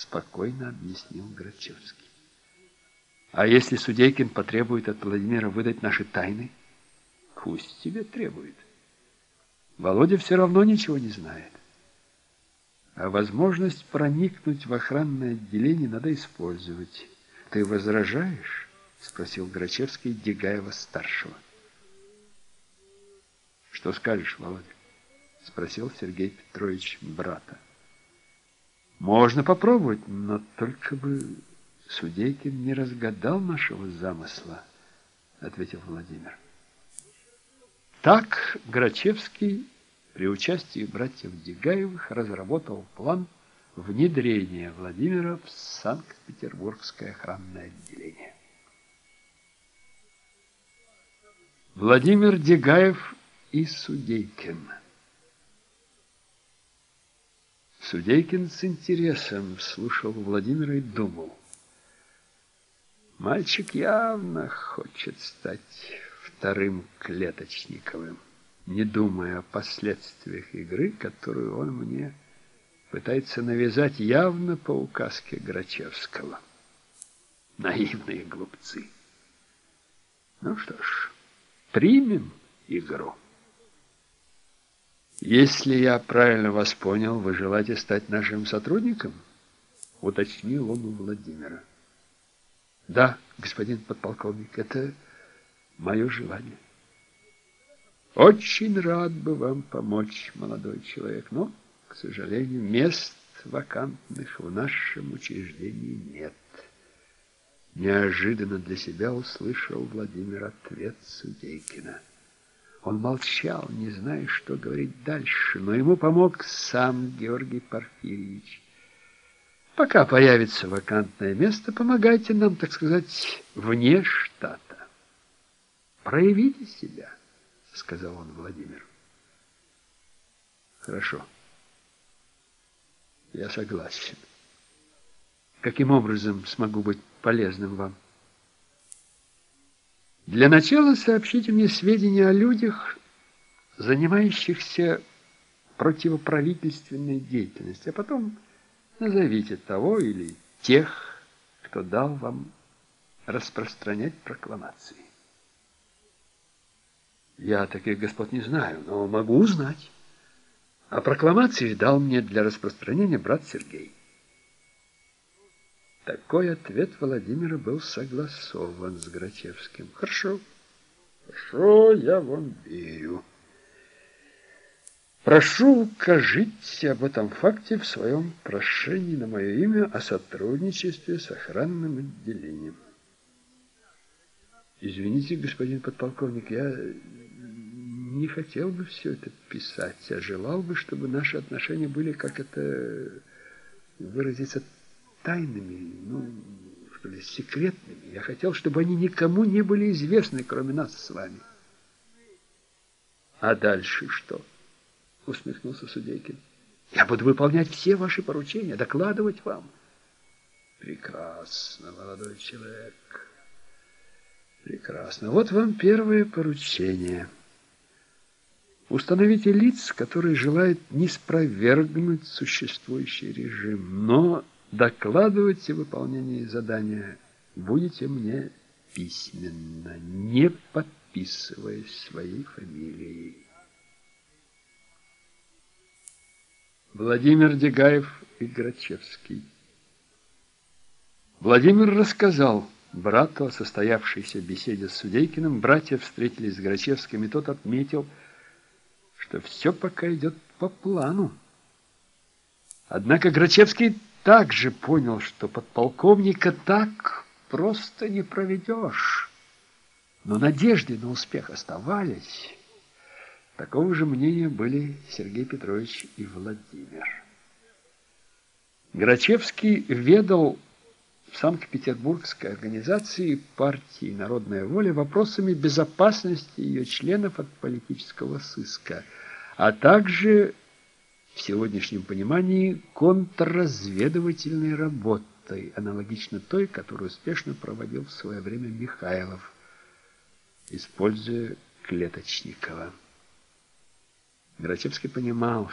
спокойно объяснил Грачевский. А если Судейкин потребует от Владимира выдать наши тайны, пусть тебе требует. Володя все равно ничего не знает. А возможность проникнуть в охранное отделение надо использовать. Ты возражаешь? Спросил Грачевский Дегаева-старшего. Что скажешь, Володя? Спросил Сергей Петрович брата. Можно попробовать, но только бы Судейкин не разгадал нашего замысла, ответил Владимир. Так Грачевский при участии братьев Дегаевых разработал план внедрения Владимира в Санкт-Петербургское охранное отделение. Владимир Дегаев и Судейкин Судейкин с интересом слушал Владимира и думал. Мальчик явно хочет стать вторым клеточниковым, не думая о последствиях игры, которую он мне пытается навязать явно по указке Грачевского. Наивные глупцы. Ну что ж, примем игру. «Если я правильно вас понял, вы желаете стать нашим сотрудником?» — уточнил он у Владимира. «Да, господин подполковник, это мое желание». «Очень рад бы вам помочь, молодой человек, но, к сожалению, мест вакантных в нашем учреждении нет». Неожиданно для себя услышал Владимир ответ Судейкина. Он молчал, не зная, что говорить дальше, но ему помог сам Георгий Порфирьевич. Пока появится вакантное место, помогайте нам, так сказать, вне штата. Проявите себя, сказал он Владимир. Хорошо. Я согласен. Каким образом смогу быть полезным вам? Для начала сообщите мне сведения о людях, занимающихся противоправительственной деятельностью, а потом назовите того или тех, кто дал вам распространять прокламации. Я таких господ не знаю, но могу узнать. А прокламации дал мне для распространения брат Сергей. Такой ответ Владимира был согласован с Грачевским. Хорошо, хорошо, я вам верю. Прошу, укажите об этом факте в своем прошении на мое имя о сотрудничестве с охранным отделением. Извините, господин подполковник, я не хотел бы все это писать, а желал бы, чтобы наши отношения были, как это выразиться, тайными, ну, что ли, секретными. Я хотел, чтобы они никому не были известны, кроме нас с вами. А дальше что? Усмехнулся Судейкин. Я буду выполнять все ваши поручения, докладывать вам. Прекрасно, молодой человек. Прекрасно. Вот вам первое поручение. Установите лиц, которые желают не спровергнуть существующий режим, но Докладывать о выполнении задания будете мне письменно, не подписываясь своей фамилией. Владимир Дегаев и Грачевский Владимир рассказал брату о состоявшейся беседе с Судейкиным. Братья встретились с Грачевским, и тот отметил, что все пока идет по плану. Однако Грачевский также понял, что подполковника так просто не проведешь. Но надежды на успех оставались. Такого же мнения были Сергей Петрович и Владимир. Грачевский ведал в Санкт-Петербургской организации партии «Народная воля» вопросами безопасности ее членов от политического сыска, а также в сегодняшнем понимании контрразведывательной работой, аналогично той, которую успешно проводил в свое время Михайлов, используя Клеточникова. Грачевский понимал,